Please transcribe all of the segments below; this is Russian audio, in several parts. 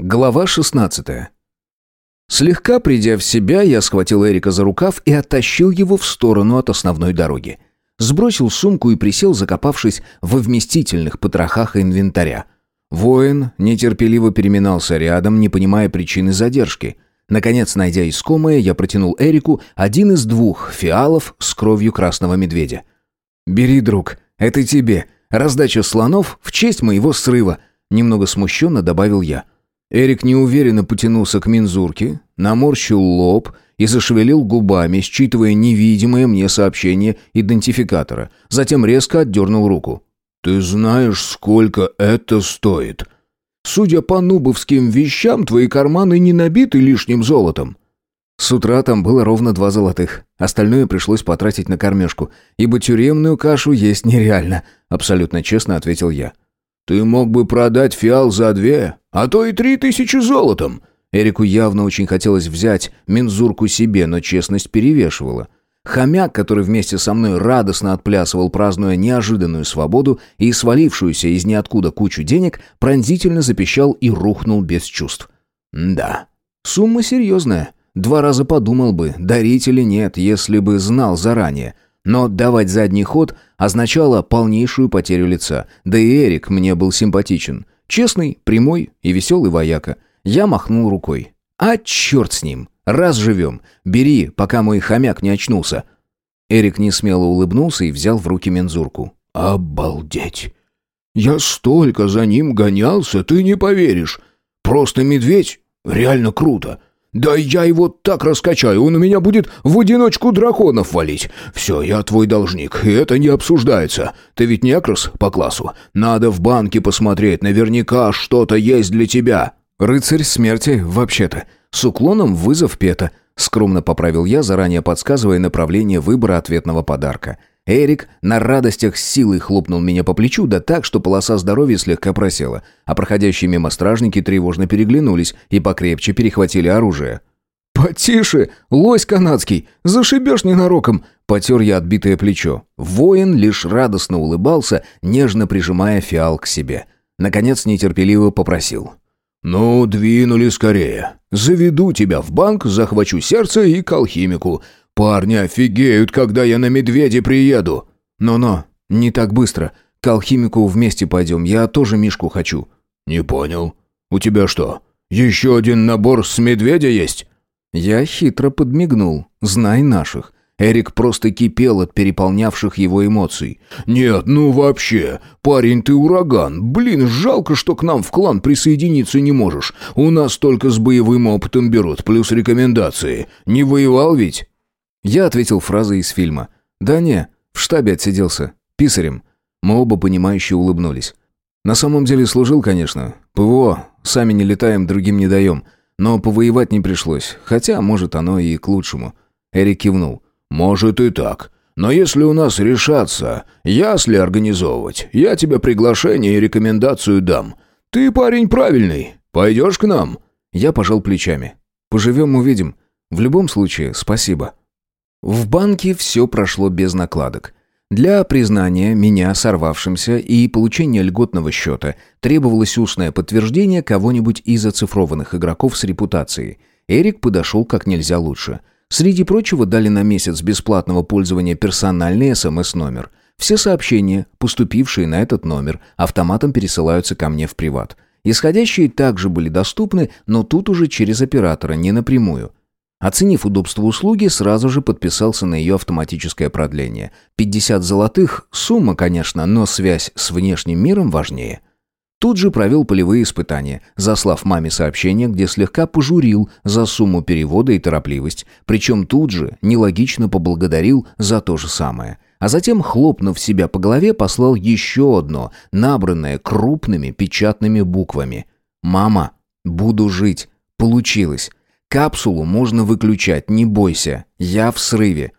Глава 16. Слегка придя в себя, я схватил Эрика за рукав и оттащил его в сторону от основной дороги. Сбросил сумку и присел, закопавшись во вместительных потрохах инвентаря. Воин нетерпеливо переминался рядом, не понимая причины задержки. Наконец, найдя искомое, я протянул Эрику один из двух фиалов с кровью красного медведя. «Бери, друг, это тебе. Раздача слонов в честь моего срыва», — немного смущенно добавил я. — Эрик неуверенно потянулся к мензурке, наморщил лоб и зашевелил губами, считывая невидимое мне сообщение идентификатора. Затем резко отдернул руку. «Ты знаешь, сколько это стоит?» «Судя по нубовским вещам, твои карманы не набиты лишним золотом». С утра там было ровно два золотых. Остальное пришлось потратить на кормежку, ибо тюремную кашу есть нереально, абсолютно честно ответил я. «Ты мог бы продать фиал за две, а то и три тысячи золотом». Эрику явно очень хотелось взять мензурку себе, но честность перевешивала. Хомяк, который вместе со мной радостно отплясывал, празднуя неожиданную свободу и свалившуюся из ниоткуда кучу денег, пронзительно запищал и рухнул без чувств. «Да, сумма серьезная. Два раза подумал бы, дарить или нет, если бы знал заранее». Но давать задний ход означало полнейшую потерю лица. Да и Эрик мне был симпатичен. Честный, прямой и веселый вояка. Я махнул рукой. «А черт с ним! Раз живем! Бери, пока мой хомяк не очнулся!» Эрик несмело улыбнулся и взял в руки мензурку. «Обалдеть! Я столько за ним гонялся, ты не поверишь! Просто медведь! Реально круто! «Да я его так раскачаю, он у меня будет в одиночку драконов валить. Все, я твой должник, и это не обсуждается. Ты ведь не акрос по классу? Надо в банке посмотреть, наверняка что-то есть для тебя». «Рыцарь смерти, вообще-то. С уклоном вызов пета», — скромно поправил я, заранее подсказывая направление выбора ответного подарка. Эрик на радостях с силой хлопнул меня по плечу, да так, что полоса здоровья слегка просела, а проходящие мимо стражники тревожно переглянулись и покрепче перехватили оружие. «Потише, лось канадский, зашибешь ненароком!» Потер я отбитое плечо. Воин лишь радостно улыбался, нежно прижимая фиал к себе. Наконец нетерпеливо попросил. «Ну, двинули скорее. Заведу тебя в банк, захвачу сердце и к алхимику. «Парни офигеют, когда я на медведе приеду!» «Но-но, не так быстро. К алхимику вместе пойдем, я тоже Мишку хочу». «Не понял. У тебя что, еще один набор с медведя есть?» Я хитро подмигнул. «Знай наших». Эрик просто кипел от переполнявших его эмоций. «Нет, ну вообще, парень ты ураган. Блин, жалко, что к нам в клан присоединиться не можешь. У нас только с боевым опытом берут, плюс рекомендации. Не воевал ведь?» Я ответил фразой из фильма. «Да не, в штабе отсиделся. Писарем». Мы оба понимающе улыбнулись. На самом деле служил, конечно. ПВО, сами не летаем, другим не даем. Но повоевать не пришлось, хотя, может, оно и к лучшему. Эрик кивнул. «Может и так. Но если у нас решаться, ясли организовывать, я тебе приглашение и рекомендацию дам. Ты парень правильный. Пойдешь к нам?» Я пожал плечами. «Поживем, увидим. В любом случае, спасибо». В банке все прошло без накладок. Для признания меня сорвавшимся и получения льготного счета требовалось устное подтверждение кого-нибудь из оцифрованных игроков с репутацией. Эрик подошел как нельзя лучше. Среди прочего дали на месяц бесплатного пользования персональный СМС-номер. Все сообщения, поступившие на этот номер, автоматом пересылаются ко мне в приват. Исходящие также были доступны, но тут уже через оператора, не напрямую. Оценив удобство услуги, сразу же подписался на ее автоматическое продление. 50 золотых – сумма, конечно, но связь с внешним миром важнее. Тут же провел полевые испытания, заслав маме сообщение, где слегка пожурил за сумму перевода и торопливость, причем тут же нелогично поблагодарил за то же самое. А затем, хлопнув себя по голове, послал еще одно, набранное крупными печатными буквами. «Мама, буду жить. Получилось. Капсулу можно выключать, не бойся. Я в срыве.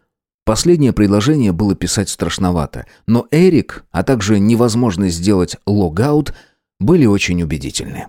Последнее предложение было писать страшновато, но Эрик, а также невозможность сделать логаут были очень убедительны.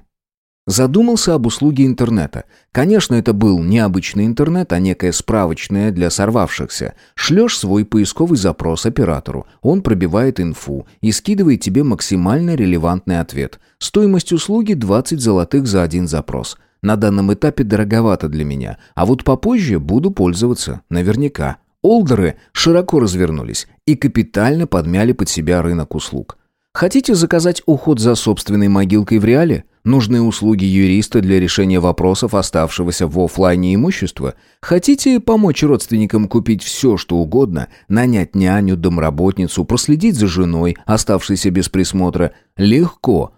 Задумался об услуге интернета. Конечно, это был не обычный интернет, а некое справочное для сорвавшихся. Шлешь свой поисковый запрос оператору, он пробивает инфу и скидывает тебе максимально релевантный ответ. Стоимость услуги 20 золотых за один запрос. На данном этапе дороговато для меня, а вот попозже буду пользоваться, наверняка. Олдеры широко развернулись и капитально подмяли под себя рынок услуг. Хотите заказать уход за собственной могилкой в реале? Нужны услуги юриста для решения вопросов оставшегося в офлайне имущества? Хотите помочь родственникам купить все, что угодно, нанять няню, домработницу, проследить за женой, оставшейся без присмотра? Легко.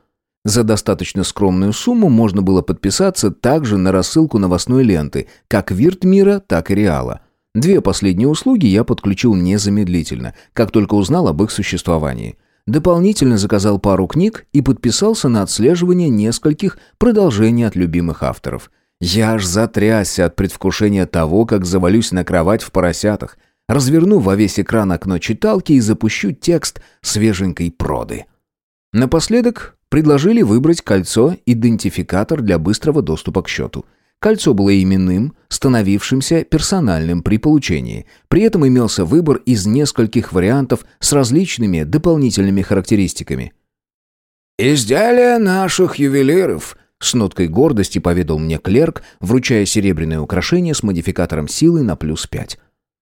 За достаточно скромную сумму можно было подписаться также на рассылку новостной ленты, как Виртмира, так и Реала. Две последние услуги я подключил незамедлительно, как только узнал об их существовании дополнительно заказал пару книг и подписался на отслеживание нескольких продолжений от любимых авторов. Я аж затрясся от предвкушения того, как завалюсь на кровать в поросятах, разверну во весь экран окно читалки и запущу текст свеженькой проды. Напоследок предложили выбрать кольцо-идентификатор для быстрого доступа к счету – Кольцо было именным, становившимся персональным при получении. При этом имелся выбор из нескольких вариантов с различными дополнительными характеристиками. «Изделие наших ювелиров», — с ноткой гордости поведал мне клерк, вручая серебряное украшение с модификатором силы на плюс пять.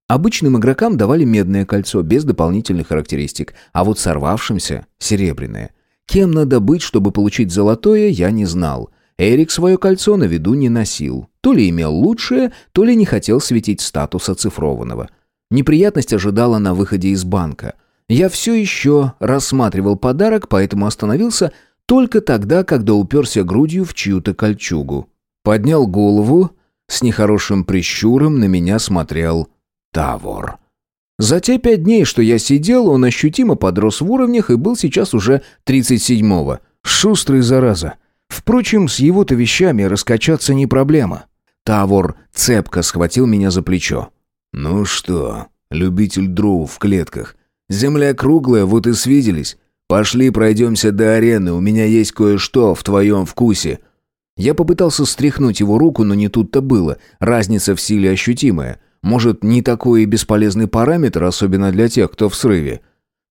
Обычным игрокам давали медное кольцо без дополнительных характеристик, а вот сорвавшимся — серебряное. Кем надо быть, чтобы получить золотое, я не знал — Эрик свое кольцо на виду не носил. То ли имел лучшее, то ли не хотел светить статус оцифрованного. Неприятность ожидала на выходе из банка. Я все еще рассматривал подарок, поэтому остановился только тогда, когда уперся грудью в чью-то кольчугу. Поднял голову, с нехорошим прищуром на меня смотрел Тавор. За те пять дней, что я сидел, он ощутимо подрос в уровнях и был сейчас уже 37-го. Шустрый зараза. Впрочем, с его-то вещами раскачаться не проблема. Тавор цепко схватил меня за плечо. «Ну что, любитель дров в клетках? Земля круглая, вот и свиделись. Пошли пройдемся до арены, у меня есть кое-что в твоем вкусе». Я попытался стряхнуть его руку, но не тут-то было. Разница в силе ощутимая. Может, не такой и бесполезный параметр, особенно для тех, кто в срыве.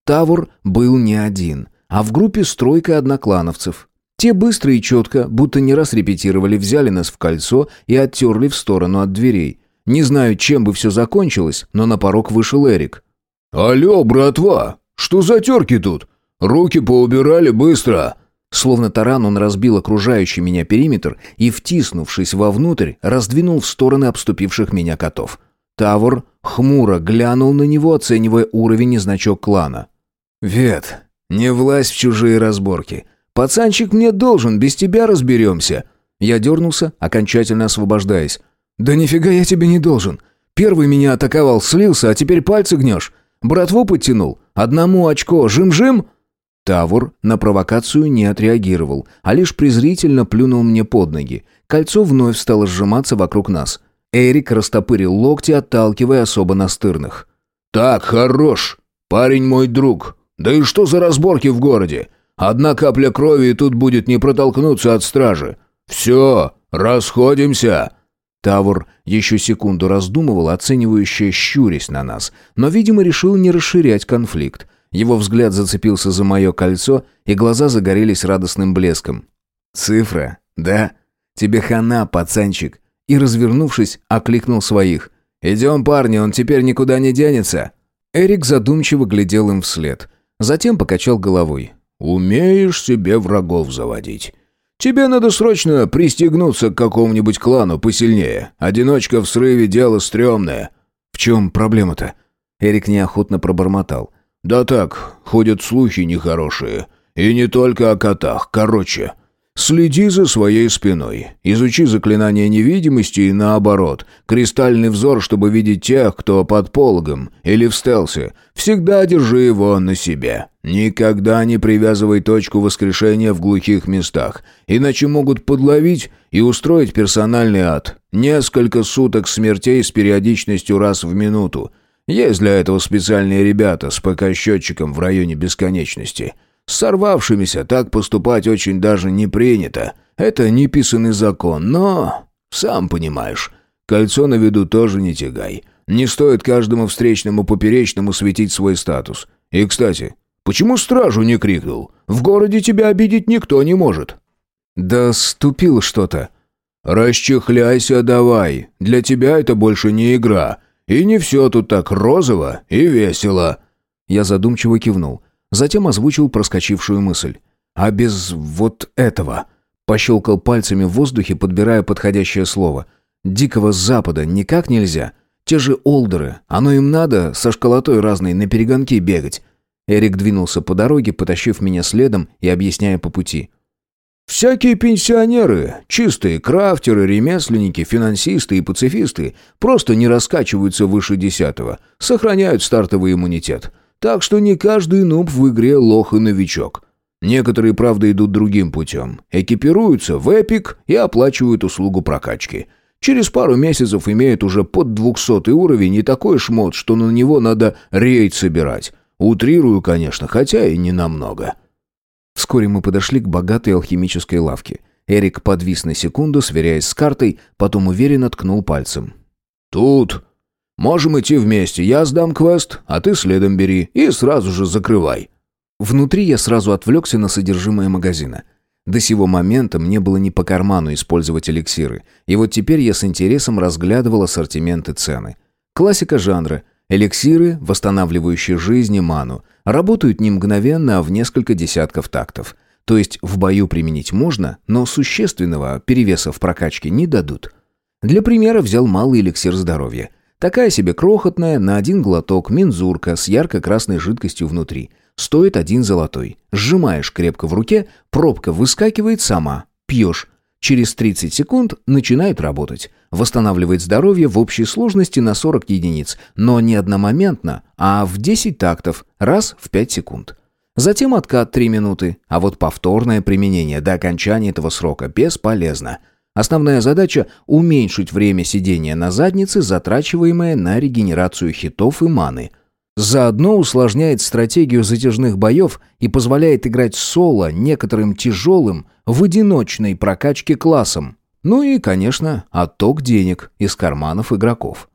Тавор был не один, а в группе стройка одноклановцев. Те быстро и четко, будто не раз репетировали, взяли нас в кольцо и оттерли в сторону от дверей. Не знаю, чем бы все закончилось, но на порог вышел Эрик. «Алло, братва, что за терки тут? Руки поубирали быстро!» Словно таран он разбил окружающий меня периметр и, втиснувшись вовнутрь, раздвинул в стороны обступивших меня котов. Тавор хмуро глянул на него, оценивая уровень и значок клана. «Вет, не влазь в чужие разборки. Пацанчик мне должен, без тебя разберемся». Я дернулся, окончательно освобождаясь. «Да нифига я тебе не должен. Первый меня атаковал, слился, а теперь пальцы гнешь. Братву подтянул. Одному очко. Жим-жим?» Тавур на провокацию не отреагировал, а лишь презрительно плюнул мне под ноги. Кольцо вновь стало сжиматься вокруг нас. Эрик растопырил локти, отталкивая особо настырных. «Так, хорош. Парень мой друг. Да и что за разборки в городе? Одна капля крови, и тут будет не протолкнуться от стражи. Все, расходимся!» Тавр еще секунду раздумывал, оценивающе щурясь на нас, но, видимо, решил не расширять конфликт. Его взгляд зацепился за мое кольцо, и глаза загорелись радостным блеском. «Цифра, да? Тебе хана, пацанчик!» И, развернувшись, окликнул своих. «Идем, парни, он теперь никуда не денется!» Эрик задумчиво глядел им вслед. Затем покачал головой. Умеешь себе врагов заводить. Тебе надо срочно пристегнуться к какому-нибудь клану посильнее. Одиночка в срыве дело стрёмное». «В чем проблема-то?» Эрик неохотно пробормотал. «Да так, ходят слухи нехорошие. И не только о котах. Короче, Следи за своей спиной. Изучи заклинание невидимости и наоборот. Кристальный взор, чтобы видеть тех, кто под пологом или в стелсе. Всегда держи его на себе. Никогда не привязывай точку воскрешения в глухих местах, иначе могут подловить и устроить персональный ад. Несколько суток смертей с периодичностью раз в минуту. Есть для этого специальные ребята с ПК-счетчиком в районе бесконечности. С сорвавшимися так поступать очень даже не принято. Это неписанный закон, но... Сам понимаешь, кольцо на виду тоже не тягай. Не стоит каждому встречному поперечному светить свой статус. И, кстати, почему стражу не крикнул? В городе тебя обидеть никто не может». «Да ступил что-то». «Расчехляйся давай. Для тебя это больше не игра. И не все тут так розово и весело». Я задумчиво кивнул. Затем озвучил проскочившую мысль. «А без вот этого...» Пощелкал пальцами в воздухе, подбирая подходящее слово. «Дикого Запада никак нельзя. Те же олдеры. Оно им надо со школотой разной на перегонки бегать». Эрик двинулся по дороге, потащив меня следом и объясняя по пути. Всякие пенсионеры, чистые крафтеры, ремесленники, финансисты и пацифисты просто не раскачиваются выше десятого, сохраняют стартовый иммунитет. Так что не каждый нуб в игре лох и новичок. Некоторые, правда, идут другим путем. Экипируются в эпик и оплачивают услугу прокачки. Через пару месяцев имеют уже под 200 уровень и такой шмот, что на него надо рейд собирать. Утрирую, конечно, хотя и не намного. Вскоре мы подошли к богатой алхимической лавке. Эрик подвис на секунду, сверяясь с картой, потом уверенно ткнул пальцем. «Тут. Можем идти вместе. Я сдам квест, а ты следом бери и сразу же закрывай». Внутри я сразу отвлекся на содержимое магазина. До сего момента мне было не по карману использовать эликсиры, и вот теперь я с интересом разглядывал ассортимент и цены. Классика жанра – Эликсиры, восстанавливающие жизнь и ману, работают не мгновенно, а в несколько десятков тактов. То есть в бою применить можно, но существенного перевеса в прокачке не дадут. Для примера взял малый эликсир здоровья. Такая себе крохотная, на один глоток, мензурка с ярко-красной жидкостью внутри. Стоит один золотой. Сжимаешь крепко в руке, пробка выскакивает сама. Пьешь. Через 30 секунд начинает работать. Восстанавливает здоровье в общей сложности на 40 единиц, но не одномоментно, а в 10 тактов, раз в 5 секунд. Затем откат 3 минуты, а вот повторное применение до окончания этого срока бесполезно. Основная задача – уменьшить время сидения на заднице, затрачиваемое на регенерацию хитов и маны – Заодно усложняет стратегию затяжных боев и позволяет играть соло некоторым тяжелым в одиночной прокачке классом. Ну и, конечно, отток денег из карманов игроков.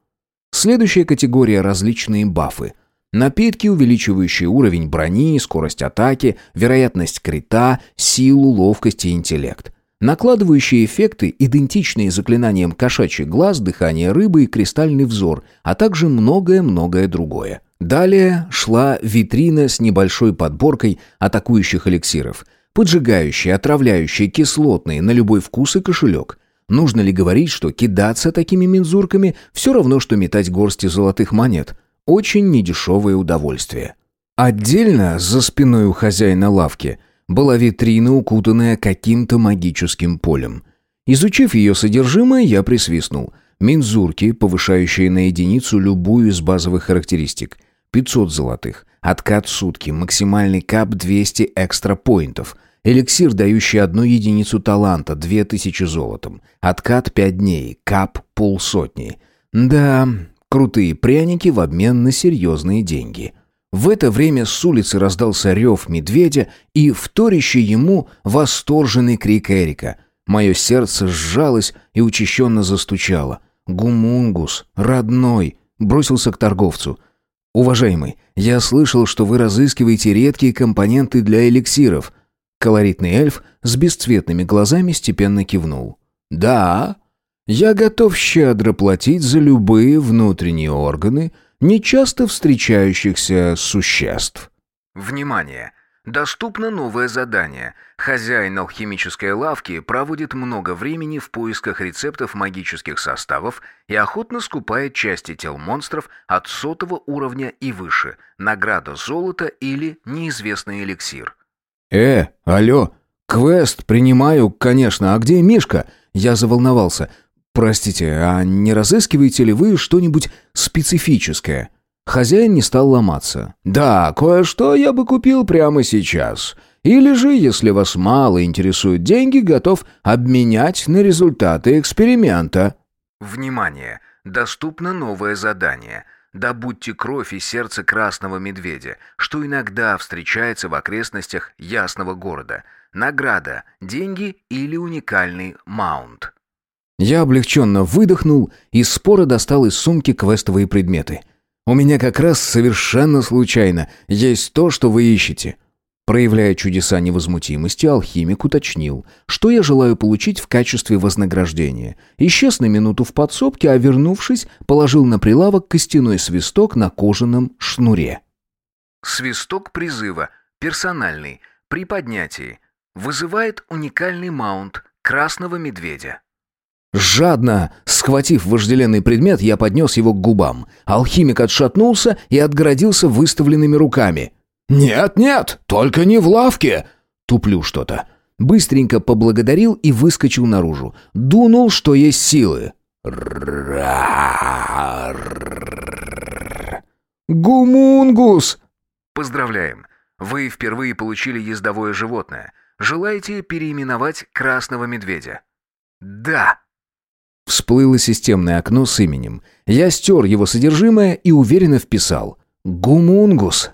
Следующая категория – различные бафы. Напитки, увеличивающие уровень брони, скорость атаки, вероятность крита, силу, ловкость и интеллект. Накладывающие эффекты, идентичные заклинаниям кошачий глаз, дыхание рыбы и кристальный взор, а также многое-многое другое. Далее шла витрина с небольшой подборкой атакующих эликсиров. Поджигающие, отравляющие, кислотные, на любой вкус и кошелек. Нужно ли говорить, что кидаться такими мензурками все равно, что метать горсти золотых монет? Очень недешевое удовольствие. Отдельно, за спиной у хозяина лавки, была витрина, укутанная каким-то магическим полем. Изучив ее содержимое, я присвистнул. Мензурки, повышающие на единицу любую из базовых характеристик. 500 золотых. Откат сутки. Максимальный кап 200 экстра поинтов. Эликсир, дающий одну единицу таланта, 2000 золотом. Откат 5 дней. Кап полсотни. Да, крутые пряники в обмен на серьезные деньги. В это время с улицы раздался рев медведя и вторящий ему восторженный крик Эрика. Мое сердце сжалось и учащенно застучало. «Гумунгус, родной!» Бросился к торговцу. «Уважаемый, я слышал, что вы разыскиваете редкие компоненты для эликсиров». Колоритный эльф с бесцветными глазами степенно кивнул. «Да, я готов щедро платить за любые внутренние органы нечасто встречающихся существ». Внимание! Доступно новое задание. Хозяин алхимической лавки проводит много времени в поисках рецептов магических составов и охотно скупает части тел монстров от сотого уровня и выше. Награда золото или неизвестный эликсир. «Э, алло, квест принимаю, конечно, а где Мишка?» Я заволновался. «Простите, а не разыскиваете ли вы что-нибудь специфическое?» Хозяин не стал ломаться. «Да, кое-что я бы купил прямо сейчас. Или же, если вас мало интересуют деньги, готов обменять на результаты эксперимента». Внимание! Доступно новое задание. Добудьте кровь и сердце красного медведя, что иногда встречается в окрестностях ясного города. Награда – деньги или уникальный маунт. Я облегченно выдохнул и споро достал из сумки квестовые предметы. У меня как раз совершенно случайно есть то, что вы ищете. Проявляя чудеса невозмутимости, алхимик уточнил, что я желаю получить в качестве вознаграждения. Исчез на минуту в подсобке, а вернувшись, положил на прилавок костяной свисток на кожаном шнуре. Свисток призыва, персональный, при поднятии, вызывает уникальный маунт красного медведя. Жадно схватив вожделенный предмет, я поднес его к губам. Алхимик отшатнулся и отгородился выставленными руками. «Нет, нет, только не в лавке!» Туплю что-то. Быстренько поблагодарил и выскочил наружу. Дунул, что есть силы. «Гумунгус!» Поздравляем! Вы впервые получили ездовое животное. Желаете переименовать красного медведя? Да! Всплыло системное окно с именем. Я стер его содержимое и уверенно вписал. «Гумунгус».